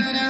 ربنا